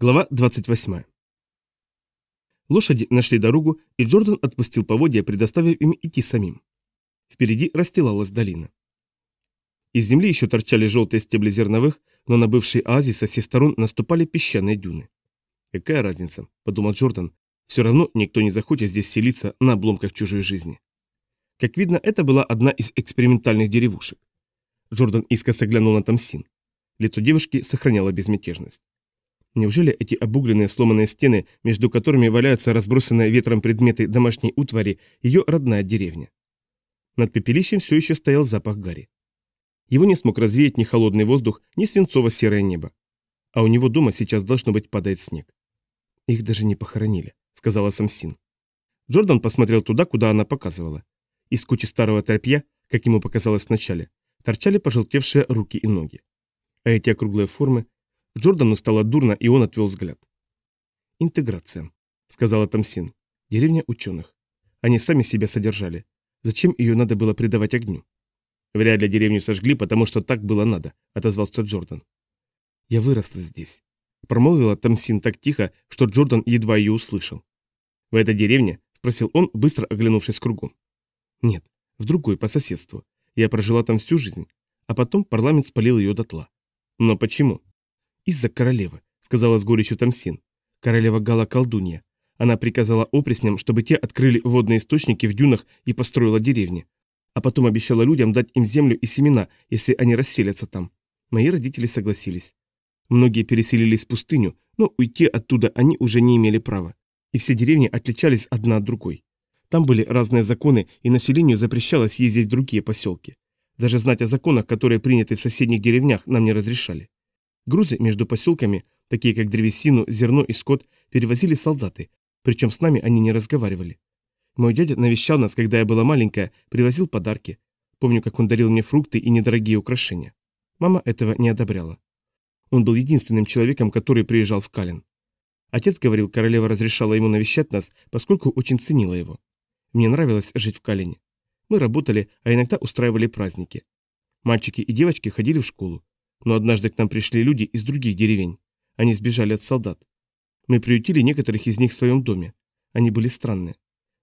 Глава 28. Лошади нашли дорогу, и Джордан отпустил поводья, предоставив им идти самим. Впереди расстилалась долина. Из земли еще торчали желтые стебли зерновых, но на бывший оазис со всех сторон наступали песчаные дюны. «Какая разница?» – подумал Джордан. «Все равно никто не захочет здесь селиться на обломках чужой жизни». Как видно, это была одна из экспериментальных деревушек. Джордан искоса глянул на Тамсин. Лицо девушки сохраняло безмятежность. Неужели эти обугленные сломанные стены, между которыми валяются разбросанные ветром предметы домашней утвари, ее родная деревня? Над пепелищем все еще стоял запах гари. Его не смог развеять ни холодный воздух, ни свинцово-серое небо. А у него дома сейчас должно быть падает снег. Их даже не похоронили, сказала Самсин. Джордан посмотрел туда, куда она показывала. Из кучи старого тряпья, как ему показалось вначале, торчали пожелтевшие руки и ноги. А эти округлые формы Джордану стало дурно, и он отвел взгляд. «Интеграция», — сказала Тамсин. «Деревня ученых. Они сами себя содержали. Зачем ее надо было придавать огню?» «Вряд ли деревню сожгли, потому что так было надо», — отозвался Джордан. «Я выросла здесь», — промолвила Тамсин так тихо, что Джордан едва ее услышал. «В этой деревне?» — спросил он, быстро оглянувшись кругом. «Нет, в другой, по соседству. Я прожила там всю жизнь, а потом парламент спалил ее дотла». «Но почему?» «Из-за королевы», — сказала с горечью Тамсин. Королева Гала колдунья. Она приказала опресням, чтобы те открыли водные источники в дюнах и построила деревни. А потом обещала людям дать им землю и семена, если они расселятся там. Мои родители согласились. Многие переселились в пустыню, но уйти оттуда они уже не имели права. И все деревни отличались одна от другой. Там были разные законы, и населению запрещалось ездить в другие поселки. Даже знать о законах, которые приняты в соседних деревнях, нам не разрешали. Грузы между поселками, такие как древесину, зерно и скот, перевозили солдаты, причем с нами они не разговаривали. Мой дядя навещал нас, когда я была маленькая, привозил подарки. Помню, как он дарил мне фрукты и недорогие украшения. Мама этого не одобряла. Он был единственным человеком, который приезжал в Калин. Отец говорил, королева разрешала ему навещать нас, поскольку очень ценила его. Мне нравилось жить в Калине. Мы работали, а иногда устраивали праздники. Мальчики и девочки ходили в школу. Но однажды к нам пришли люди из других деревень. Они сбежали от солдат. Мы приютили некоторых из них в своем доме. Они были странные.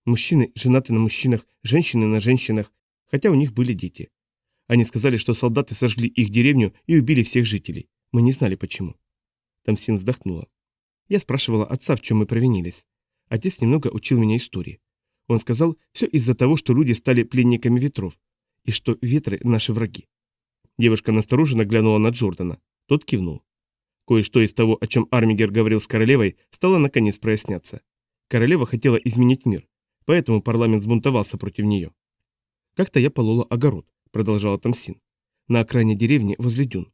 Мужчины женаты на мужчинах, женщины на женщинах, хотя у них были дети. Они сказали, что солдаты сожгли их деревню и убили всех жителей. Мы не знали почему. Тамсин вздохнула. Я спрашивала отца, в чем мы провинились. Отец немного учил меня истории. Он сказал, все из-за того, что люди стали пленниками ветров, и что ветры – наши враги. Девушка настороженно глянула на Джордана. Тот кивнул. Кое-что из того, о чем Армигер говорил с королевой, стало наконец проясняться. Королева хотела изменить мир, поэтому парламент сбунтовался против нее. «Как-то я полола огород», — продолжала Тамсин, — «на окраине деревни возле дюн.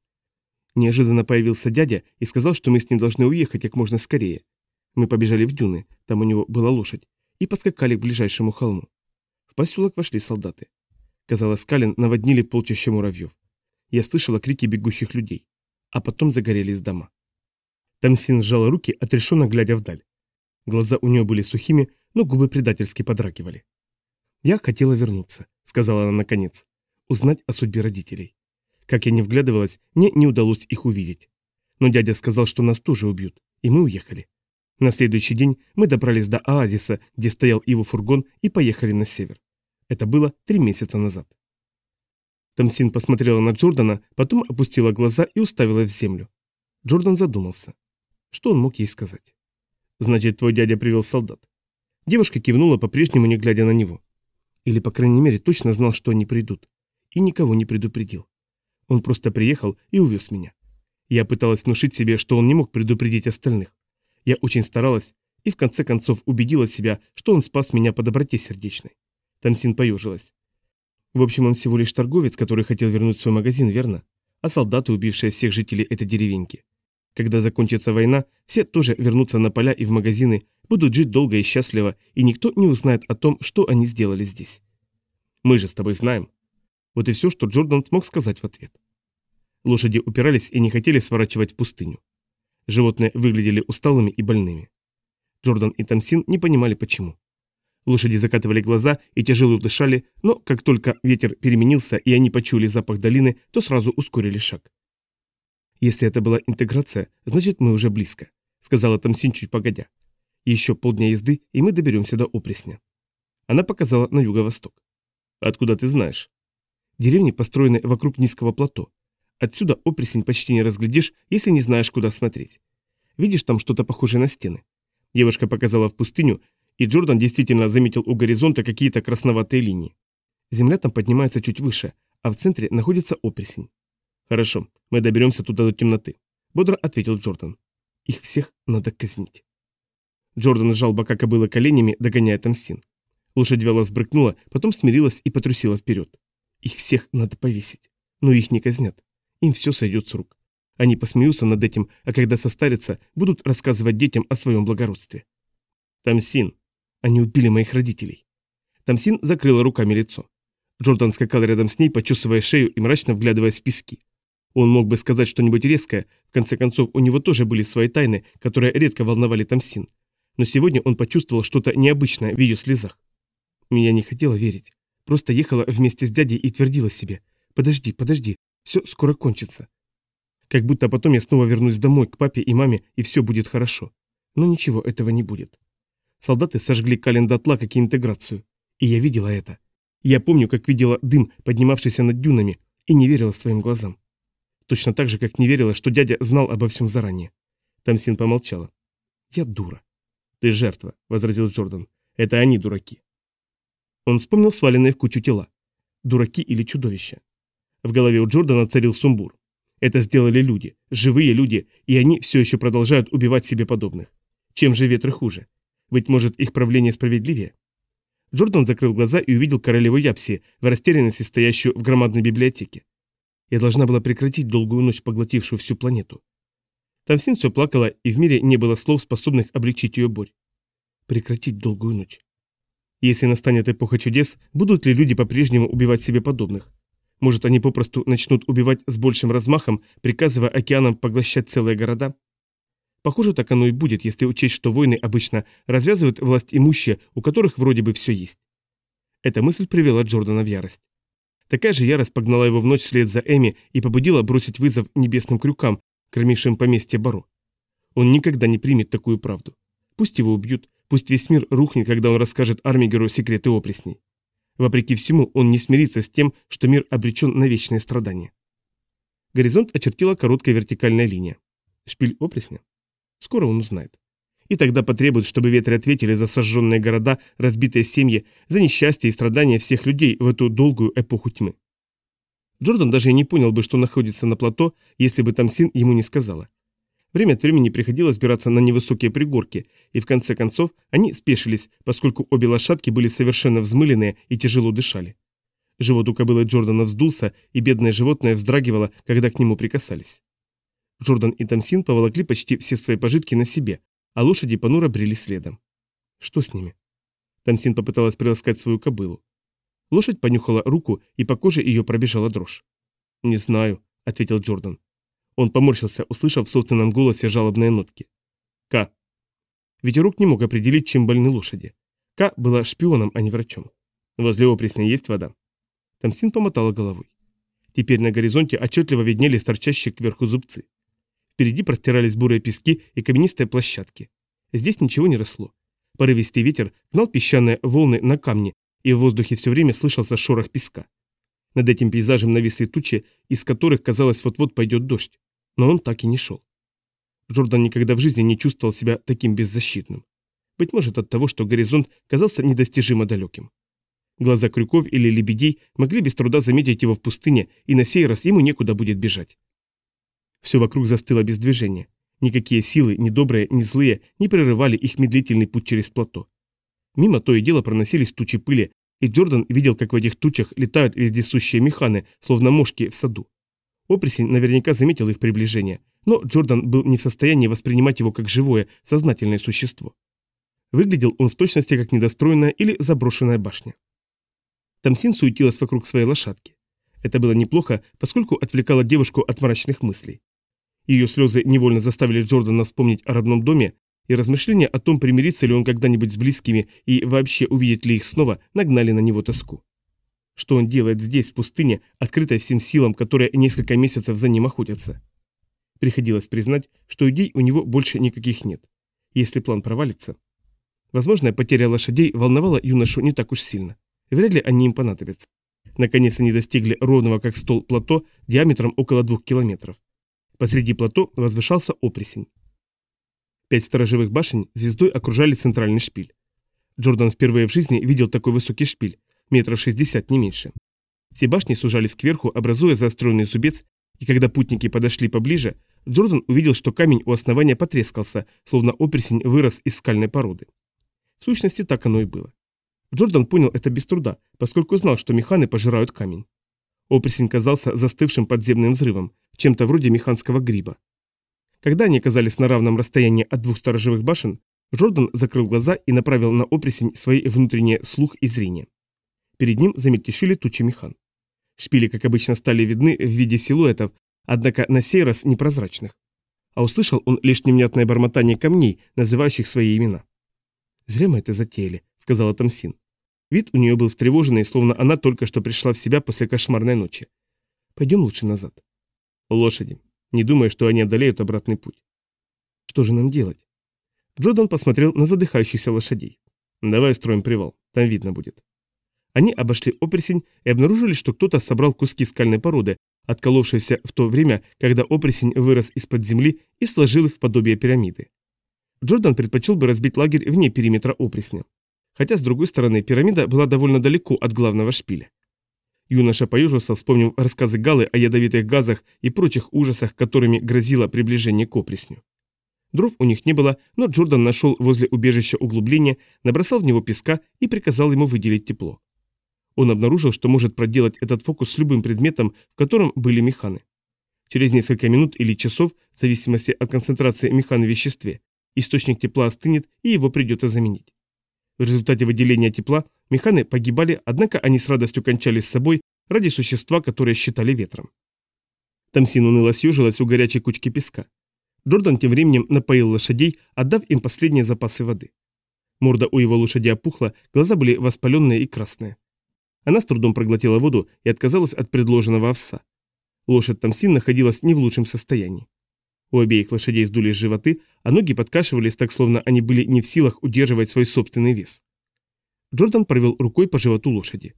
Неожиданно появился дядя и сказал, что мы с ним должны уехать как можно скорее. Мы побежали в дюны, там у него была лошадь, и поскакали к ближайшему холму. В поселок вошли солдаты. Казалось, Калин наводнили полчища муравьев. Я слышала крики бегущих людей. А потом загорелись дома. Тамсин сжала руки, отрешенно глядя вдаль. Глаза у нее были сухими, но губы предательски подрагивали. «Я хотела вернуться», — сказала она наконец, — «узнать о судьбе родителей. Как я не вглядывалась, мне не удалось их увидеть. Но дядя сказал, что нас тоже убьют, и мы уехали. На следующий день мы добрались до оазиса, где стоял его фургон, и поехали на север. Это было три месяца назад. Тамсин посмотрела на Джордана, потом опустила глаза и уставилась в землю. Джордан задумался. Что он мог ей сказать? «Значит, твой дядя привел солдат». Девушка кивнула, по-прежнему не глядя на него. Или, по крайней мере, точно знал, что они придут. И никого не предупредил. Он просто приехал и увез меня. Я пыталась внушить себе, что он не мог предупредить остальных. Я очень старалась и в конце концов убедила себя, что он спас меня по доброте сердечной. Тамсин поежилась. В общем, он всего лишь торговец, который хотел вернуть свой магазин, верно? А солдаты, убившие всех жителей этой деревеньки. Когда закончится война, все тоже вернутся на поля и в магазины, будут жить долго и счастливо, и никто не узнает о том, что они сделали здесь. Мы же с тобой знаем. Вот и все, что Джордан смог сказать в ответ. Лошади упирались и не хотели сворачивать в пустыню. Животные выглядели усталыми и больными. Джордан и Тамсин не понимали почему. Лошади закатывали глаза и тяжело дышали, но как только ветер переменился и они почули запах долины, то сразу ускорили шаг. Если это была интеграция, значит мы уже близко. сказала Тамсин чуть погодя. Еще полдня езды, и мы доберемся до Опресня. Она показала на юго-восток. Откуда ты знаешь? Деревни построены вокруг низкого плато. Отсюда Опресень почти не разглядишь, если не знаешь, куда смотреть. Видишь там что-то похожее на стены? Девушка показала в пустыню, и Джордан действительно заметил у горизонта какие-то красноватые линии. Земля там поднимается чуть выше, а в центре находится Опресень. «Хорошо, мы доберемся туда до темноты», — бодро ответил Джордан. «Их всех надо казнить». Джордан сжал бока кобылы коленями, догоняя Тамсин. Лошадь вяло сбрыкнула, потом смирилась и потрусила вперед. Их всех надо повесить. Но их не казнят. Им все сойдет с рук. Они посмеются над этим, а когда состарятся, будут рассказывать детям о своем благородстве. Тамсин. Они убили моих родителей. Тамсин закрыла руками лицо. Джордан скакал рядом с ней, почесывая шею и мрачно вглядываясь в пески. Он мог бы сказать что-нибудь резкое, в конце концов, у него тоже были свои тайны, которые редко волновали Тамсин. Но сегодня он почувствовал что-то необычное в ее слезах. Я не хотела верить. Просто ехала вместе с дядей и твердила себе. «Подожди, подожди, все скоро кончится». Как будто потом я снова вернусь домой к папе и маме, и все будет хорошо. Но ничего этого не будет. Солдаты сожгли Кален дотла, как и интеграцию. И я видела это. Я помню, как видела дым, поднимавшийся над дюнами, и не верила своим глазам. Точно так же, как не верила, что дядя знал обо всем заранее. Тамсин помолчала. «Я дура». «Ты жертва», — возразил Джордан. «Это они дураки». Он вспомнил сваленные в кучу тела. Дураки или чудовища. В голове у Джордана царил сумбур. Это сделали люди, живые люди, и они все еще продолжают убивать себе подобных. Чем же ветры хуже? Быть может, их правление справедливее? Джордан закрыл глаза и увидел королеву Япси, в растерянности стоящую в громадной библиотеке. Я должна была прекратить долгую ночь, поглотившую всю планету. Тамсин все плакала, и в мире не было слов, способных облегчить ее боль. Прекратить долгую ночь. Если настанет эпоха чудес, будут ли люди по-прежнему убивать себе подобных? Может, они попросту начнут убивать с большим размахом, приказывая океанам поглощать целые города? Похоже, так оно и будет, если учесть, что войны обычно развязывают власть имущие, у которых вроде бы все есть. Эта мысль привела Джордана в ярость. Такая же ярость погнала его в ночь вслед за Эми и побудила бросить вызов небесным крюкам, кормившим поместье Баро. Он никогда не примет такую правду. Пусть его убьют, Пусть весь мир рухнет, когда он расскажет Армигеру секреты опресней. Вопреки всему, он не смирится с тем, что мир обречен на вечные страдания. Горизонт очертила короткая вертикальная линия. Шпиль опресня? Скоро он узнает. И тогда потребует, чтобы ветры ответили за сожженные города, разбитые семьи, за несчастье и страдания всех людей в эту долгую эпоху тьмы. Джордан даже и не понял бы, что находится на плато, если бы Тамсин ему не сказала. Время от времени приходилось сбираться на невысокие пригорки, и в конце концов они спешились, поскольку обе лошадки были совершенно взмыленные и тяжело дышали. Живот у кобылы Джордана вздулся, и бедное животное вздрагивало, когда к нему прикасались. Джордан и Тамсин поволокли почти все свои пожитки на себе, а лошади понуро брели следом. Что с ними? Тамсин попыталась приласкать свою кобылу. Лошадь понюхала руку, и по коже ее пробежала дрожь. «Не знаю», — ответил Джордан. Он поморщился, услышав в собственном голосе жалобные нотки. К. Ветерок не мог определить, чем больны лошади. К была шпионом, а не врачом. Возле опресня есть вода. Тамсин помотала головой. Теперь на горизонте отчетливо виднелись торчащие кверху зубцы. Впереди простирались бурые пески и каменистые площадки. Здесь ничего не росло. Порывистый ветер гнал песчаные волны на камни, и в воздухе все время слышался шорох песка. Над этим пейзажем нависли тучи, из которых, казалось, вот-вот пойдет дождь. Но он так и не шел. Джордан никогда в жизни не чувствовал себя таким беззащитным. Быть может от того, что горизонт казался недостижимо далеким. Глаза крюков или лебедей могли без труда заметить его в пустыне, и на сей раз ему некуда будет бежать. Все вокруг застыло без движения. Никакие силы, ни добрые, ни злые, не прерывали их медлительный путь через плато. Мимо то и дело проносились тучи пыли, и Джордан видел, как в этих тучах летают вездесущие механы, словно мошки в саду. Опресень наверняка заметил их приближение, но Джордан был не в состоянии воспринимать его как живое, сознательное существо. Выглядел он в точности как недостроенная или заброшенная башня. Тамсин суетилась вокруг своей лошадки. Это было неплохо, поскольку отвлекало девушку от мрачных мыслей. Ее слезы невольно заставили Джордана вспомнить о родном доме, и размышления о том, примирится ли он когда-нибудь с близкими и вообще увидит ли их снова, нагнали на него тоску. Что он делает здесь, в пустыне, открытой всем силам, которые несколько месяцев за ним охотятся? Приходилось признать, что идей у него больше никаких нет. Если план провалится... Возможная потеря лошадей волновала юношу не так уж сильно. Вряд ли они им понадобятся. Наконец они достигли ровного как стол плато диаметром около двух километров. Посреди плато возвышался опресень. Пять сторожевых башен звездой окружали центральный шпиль. Джордан впервые в жизни видел такой высокий шпиль, метров 60, не меньше. Все башни сужались кверху, образуя заостренный зубец, и когда путники подошли поближе, Джордан увидел, что камень у основания потрескался, словно опресень вырос из скальной породы. В сущности, так оно и было. Джордан понял это без труда, поскольку знал, что механы пожирают камень. Опресень казался застывшим подземным взрывом, чем-то вроде механского гриба. Когда они оказались на равном расстоянии от двух сторожевых башен, Джордан закрыл глаза и направил на опресень свои внутренние слух и зрение. Перед ним замельтешили тучи механ. Шпили, как обычно, стали видны в виде силуэтов, однако на сей раз непрозрачных. А услышал он лишь невнятное бормотание камней, называющих свои имена. «Зря мы это затеяли», — сказала Тамсин. Вид у нее был встревоженный, словно она только что пришла в себя после кошмарной ночи. «Пойдем лучше назад». «Лошади. Не думаю, что они одолеют обратный путь». «Что же нам делать?» Джордан посмотрел на задыхающихся лошадей. «Давай строим привал, там видно будет». Они обошли опресень и обнаружили, что кто-то собрал куски скальной породы, отколовшиеся в то время, когда опресень вырос из-под земли и сложил их в подобие пирамиды. Джордан предпочел бы разбить лагерь вне периметра опресня. Хотя, с другой стороны, пирамида была довольно далеко от главного шпиля. Юноша поюжился, вспомнив рассказы Галы о ядовитых газах и прочих ужасах, которыми грозило приближение к опресню. Дров у них не было, но Джордан нашел возле убежища углубление, набросал в него песка и приказал ему выделить тепло. Он обнаружил, что может проделать этот фокус с любым предметом, в котором были механы. Через несколько минут или часов, в зависимости от концентрации механ в веществе, источник тепла остынет и его придется заменить. В результате выделения тепла механы погибали, однако они с радостью кончали с собой ради существа, которое считали ветром. Тамсин уныло съежилась у горячей кучки песка. Джордан тем временем напоил лошадей, отдав им последние запасы воды. Морда у его лошади опухла, глаза были воспаленные и красные. Она с трудом проглотила воду и отказалась от предложенного овса. Лошадь Тамсин находилась не в лучшем состоянии. У обеих лошадей сдулись животы, а ноги подкашивались так, словно они были не в силах удерживать свой собственный вес. Джордан провел рукой по животу лошади.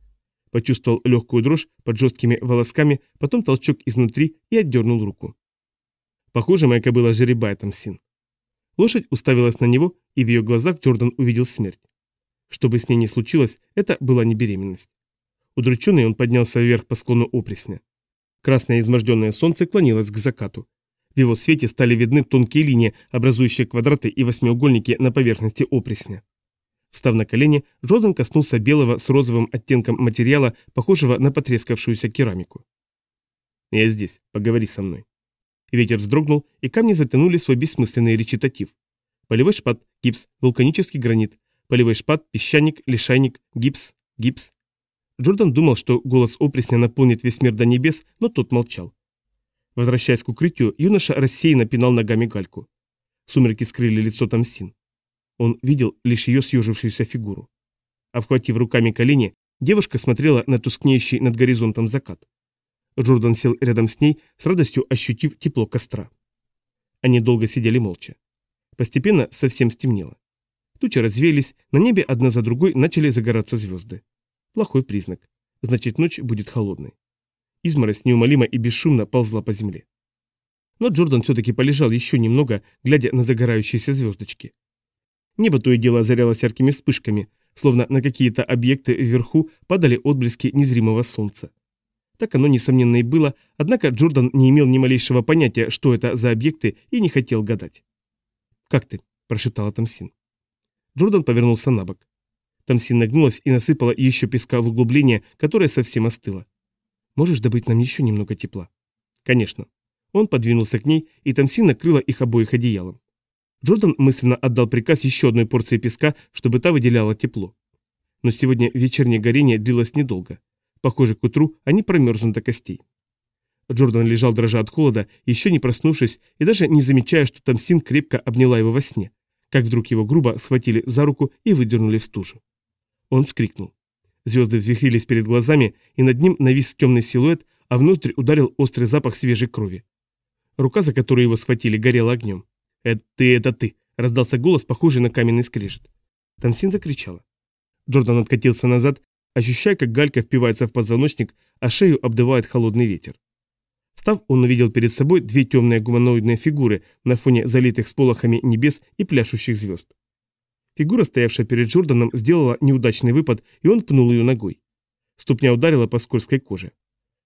Почувствовал легкую дрожь под жесткими волосками, потом толчок изнутри и отдернул руку. Похоже, моя кобыла жеребая Тамсин. Лошадь уставилась на него, и в ее глазах Джордан увидел смерть. Что бы с ней ни случилось, это была не беременность. Удрученный он поднялся вверх по склону опресня. Красное изможденное солнце клонилось к закату. В его свете стали видны тонкие линии, образующие квадраты и восьмиугольники на поверхности опресня. Встав на колени, Джордан коснулся белого с розовым оттенком материала, похожего на потрескавшуюся керамику. «Я здесь, поговори со мной». Ветер вздрогнул, и камни затянули свой бессмысленный речитатив. Полевой шпат, гипс, вулканический гранит, полевой шпат, песчаник, лишайник, гипс, гипс, Джордан думал, что голос опресня наполнит весь мир до небес, но тот молчал. Возвращаясь к укрытию, юноша рассеянно пинал ногами гальку. Сумерки скрыли лицо Тамсин. Он видел лишь ее съежившуюся фигуру. Обхватив руками колени, девушка смотрела на тускнеющий над горизонтом закат. Джордан сел рядом с ней, с радостью ощутив тепло костра. Они долго сидели молча. Постепенно совсем стемнело. Тучи развеялись, на небе одна за другой начали загораться звезды. Плохой признак. Значит, ночь будет холодной. Изморозь неумолимо и бесшумно ползла по земле. Но Джордан все-таки полежал еще немного, глядя на загорающиеся звездочки. Небо то и дело озарялось яркими вспышками, словно на какие-то объекты вверху падали отблески незримого солнца. Так оно, несомненно, и было, однако Джордан не имел ни малейшего понятия, что это за объекты, и не хотел гадать. «Как ты?» – прошептала Тамсин. Джордан повернулся на бок. Тамсин нагнулась и насыпала еще песка в углубление, которое совсем остыло. «Можешь добыть нам еще немного тепла?» «Конечно». Он подвинулся к ней, и Тамсин накрыла их обоих одеялом. Джордан мысленно отдал приказ еще одной порции песка, чтобы та выделяла тепло. Но сегодня вечернее горение длилось недолго. Похоже, к утру они промерзнут до костей. Джордан лежал дрожа от холода, еще не проснувшись и даже не замечая, что Тамсин крепко обняла его во сне, как вдруг его грубо схватили за руку и выдернули в стужу. Он скрикнул. Звезды взвихрились перед глазами, и над ним навис темный силуэт, а внутрь ударил острый запах свежей крови. Рука, за которую его схватили, горела огнем. «Это ты, это ты!» – раздался голос, похожий на каменный скрежет. Тамсин закричала. Джордан откатился назад, ощущая, как галька впивается в позвоночник, а шею обдувает холодный ветер. Став, он увидел перед собой две темные гуманоидные фигуры на фоне залитых сполохами небес и пляшущих звезд. Фигура, стоявшая перед Джорданом, сделала неудачный выпад, и он пнул ее ногой. Ступня ударила по скользкой коже.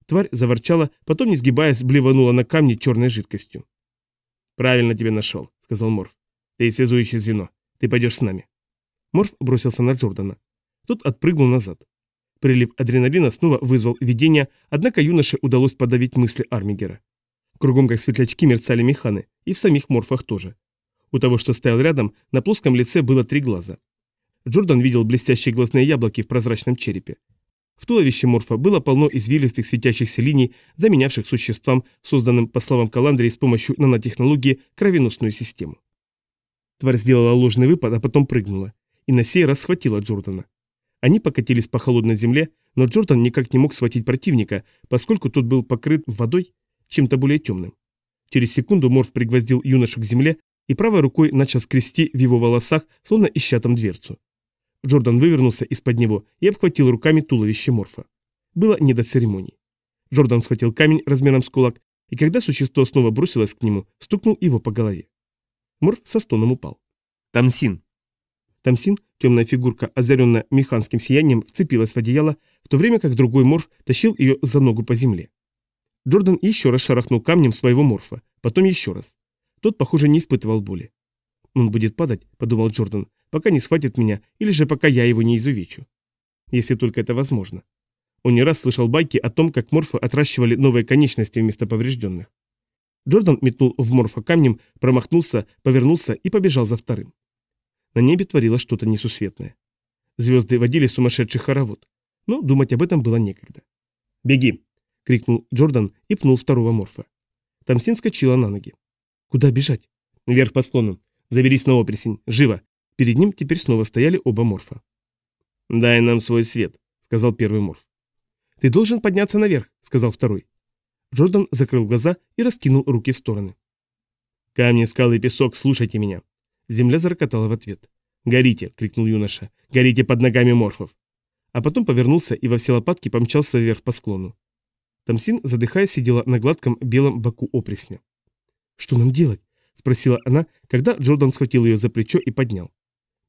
Тварь заворчала, потом, не сгибаясь, блеванула на камни черной жидкостью. «Правильно тебя нашел», — сказал Морф. «Ты связующее звено. Ты пойдешь с нами». Морф бросился на Джордана. Тот отпрыгнул назад. Прилив адреналина снова вызвал видение, однако юноше удалось подавить мысли Армигера. Кругом как светлячки мерцали механы, и в самих морфах тоже. У того, что стоял рядом, на плоском лице было три глаза. Джордан видел блестящие глазные яблоки в прозрачном черепе. В туловище морфа было полно извилистых светящихся линий, заменявших существам, созданным, по словам Каландрии, с помощью нанотехнологии, кровеносную систему. Тварь сделала ложный выпад, а потом прыгнула. И на сей раз схватила Джордана. Они покатились по холодной земле, но Джордан никак не мог схватить противника, поскольку тот был покрыт водой чем-то более темным. Через секунду Морф пригвоздил юношу к земле и правой рукой начал скрести в его волосах, словно ища там дверцу. Джордан вывернулся из-под него и обхватил руками туловище Морфа. Было не до церемоний. Джордан схватил камень размером с кулак, и когда существо снова бросилось к нему, стукнул его по голове. Морф со стоном упал. «Тамсин!» Тамсин, темная фигурка, озаренная механским сиянием, вцепилась в одеяло, в то время как другой морф тащил ее за ногу по земле. Джордан еще раз шарахнул камнем своего морфа, потом еще раз. Тот, похоже, не испытывал боли. «Он будет падать», — подумал Джордан, пока не схватит меня, или же пока я его не изувечу. Если только это возможно. Он не раз слышал байки о том, как морфы отращивали новые конечности вместо поврежденных. Джордан метнул в морфа камнем, промахнулся, повернулся и побежал за вторым. На небе творилось что-то несусветное. Звезды водили сумасшедший хоровод, но думать об этом было некогда. «Беги!» — крикнул Джордан и пнул второго морфа. Тамсин скочила на ноги. «Куда бежать?» «Вверх по склону. Заберись на опресень. Живо!» Перед ним теперь снова стояли оба морфа. «Дай нам свой свет», — сказал первый морф. «Ты должен подняться наверх», — сказал второй. Джордан закрыл глаза и раскинул руки в стороны. «Камни, скалы и песок, слушайте меня». Земля зарокотала в ответ. «Горите!» — крикнул юноша. «Горите под ногами морфов!» А потом повернулся и во все лопатки помчался вверх по склону. Тамсин, задыхаясь, сидела на гладком белом боку опресня. «Что нам делать?» — спросила она, когда Джордан схватил ее за плечо и поднял.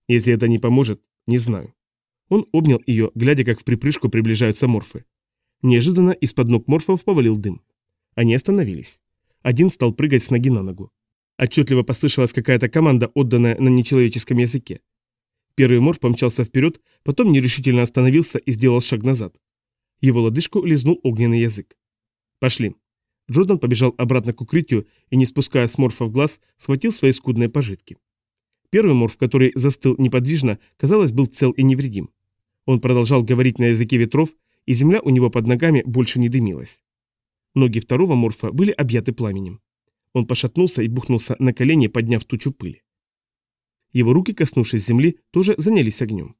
Если это не поможет, не знаю. Он обнял ее, глядя, как в припрыжку приближаются морфы. Неожиданно из-под ног морфов повалил дым. Они остановились. Один стал прыгать с ноги на ногу. Отчетливо послышалась какая-то команда, отданная на нечеловеческом языке. Первый морф помчался вперед, потом нерешительно остановился и сделал шаг назад. Его лодыжку лизнул огненный язык. «Пошли». Джордан побежал обратно к укрытию и, не спуская с морфов глаз, схватил свои скудные пожитки. Первый морф, который застыл неподвижно, казалось, был цел и невредим. Он продолжал говорить на языке ветров, и земля у него под ногами больше не дымилась. Ноги второго морфа были объяты пламенем. Он пошатнулся и бухнулся на колени, подняв тучу пыли. Его руки, коснувшись земли, тоже занялись огнем.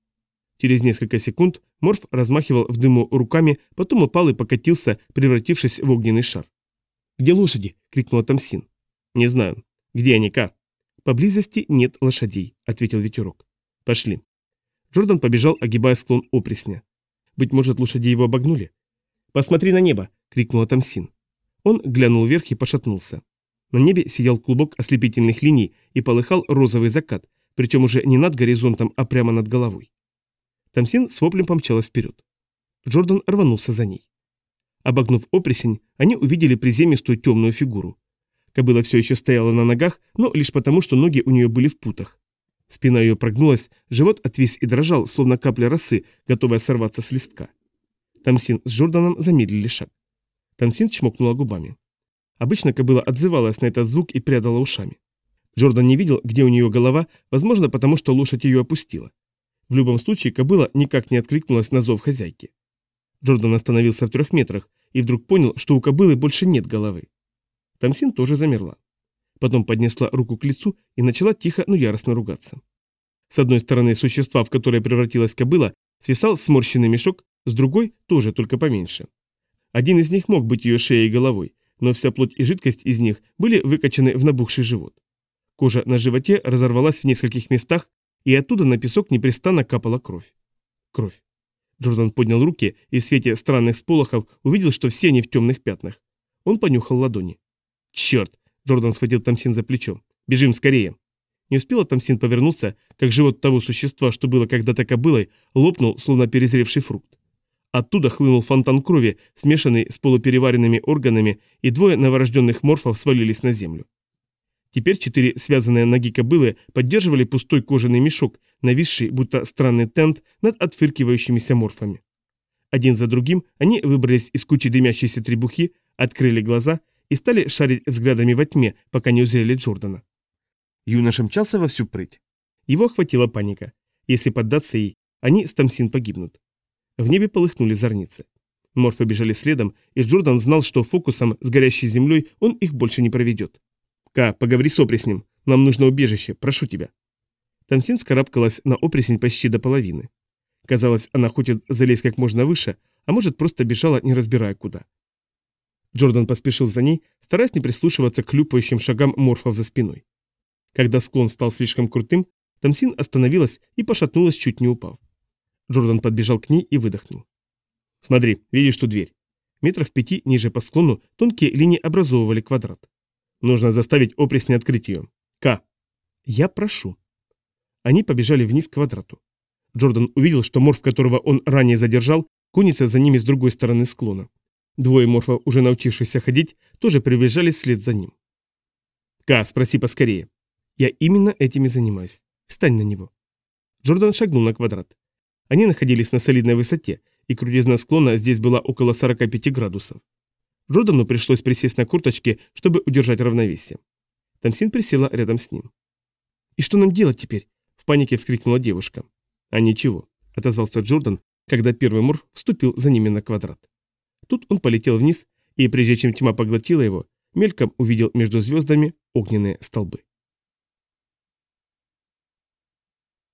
Через несколько секунд морф размахивал в дыму руками, потом упал и покатился, превратившись в огненный шар. «Где лошади?» — крикнула Тамсин. «Не знаю. Где они, Ка?» «Поблизости нет лошадей», — ответил ветерок. «Пошли». Джордан побежал, огибая склон опресня. Быть может, лошади его обогнули? «Посмотри на небо!» — крикнула Тамсин. Он глянул вверх и пошатнулся. На небе сиял клубок ослепительных линий и полыхал розовый закат, причем уже не над горизонтом, а прямо над головой. Тамсин с воплем помчалась вперед. Джордан рванулся за ней. Обогнув опресень, они увидели приземистую темную фигуру. Кобыла все еще стояла на ногах, но лишь потому, что ноги у нее были в путах. Спина ее прогнулась, живот отвис и дрожал, словно капля росы, готовая сорваться с листка. Тамсин с Джорданом замедлили шаг. Тамсин чмокнула губами. Обычно кобыла отзывалась на этот звук и прядала ушами. Джордан не видел, где у нее голова, возможно, потому что лошадь ее опустила. В любом случае, кобыла никак не откликнулась на зов хозяйки. Джордан остановился в трех метрах и вдруг понял, что у кобылы больше нет головы. Тамсин тоже замерла. Потом поднесла руку к лицу и начала тихо, но яростно ругаться. С одной стороны существа, в которое превратилась кобыла, свисал сморщенный мешок, с другой тоже, только поменьше. Один из них мог быть ее шеей и головой, но вся плоть и жидкость из них были выкачаны в набухший живот. Кожа на животе разорвалась в нескольких местах, и оттуда на песок непрестанно капала кровь. Кровь. Джордан поднял руки и в свете странных сполохов увидел, что все они в темных пятнах. Он понюхал ладони. «Черт!» – Джордан схватил Тамсин за плечо. «Бежим скорее!» Не успела Тамсин повернуться, как живот того существа, что было когда-то кобылой, лопнул, словно перезревший фрукт. Оттуда хлынул фонтан крови, смешанный с полупереваренными органами, и двое новорожденных морфов свалились на землю. Теперь четыре связанные ноги кобылы поддерживали пустой кожаный мешок, нависший, будто странный тент, над отфыркивающимися морфами. Один за другим они выбрались из кучи дымящейся требухи, открыли глаза и стали шарить взглядами во тьме, пока не узрели Джордана. Юноша мчался во всю прыть. Его охватила паника. Если поддаться ей, они с Тамсин погибнут. В небе полыхнули зорницы. Морфы бежали следом, и Джордан знал, что фокусом с горящей землей он их больше не проведет. «Ка, поговори с опреснем. Нам нужно убежище, прошу тебя». Тамсин скарабкалась на опреснень почти до половины. Казалось, она хочет залезть как можно выше, а может, просто бежала, не разбирая куда. Джордан поспешил за ней, стараясь не прислушиваться к хлюпающим шагам морфов за спиной. Когда склон стал слишком крутым, Тамсин остановилась и пошатнулась, чуть не упав. Джордан подбежал к ней и выдохнул. «Смотри, видишь ту дверь?» Метрах пяти ниже по склону тонкие линии образовывали квадрат. Нужно заставить опресни открыть ее. К. Я прошу. Они побежали вниз к квадрату. Джордан увидел, что морф, которого он ранее задержал, кунится за ними с другой стороны склона. Двое морфов, уже научившихся ходить, тоже приближались вслед за ним. «Ка, спроси поскорее». «Я именно этими занимаюсь. Встань на него». Джордан шагнул на квадрат. Они находились на солидной высоте, и крутизна склона здесь была около 45 градусов. Джордану пришлось присесть на курточке, чтобы удержать равновесие. Тамсин присела рядом с ним. «И что нам делать теперь?» – панике вскрикнула девушка. «А ничего», – отозвался Джордан, когда первый морф вступил за ними на квадрат. Тут он полетел вниз, и прежде чем тьма поглотила его, мельком увидел между звездами огненные столбы.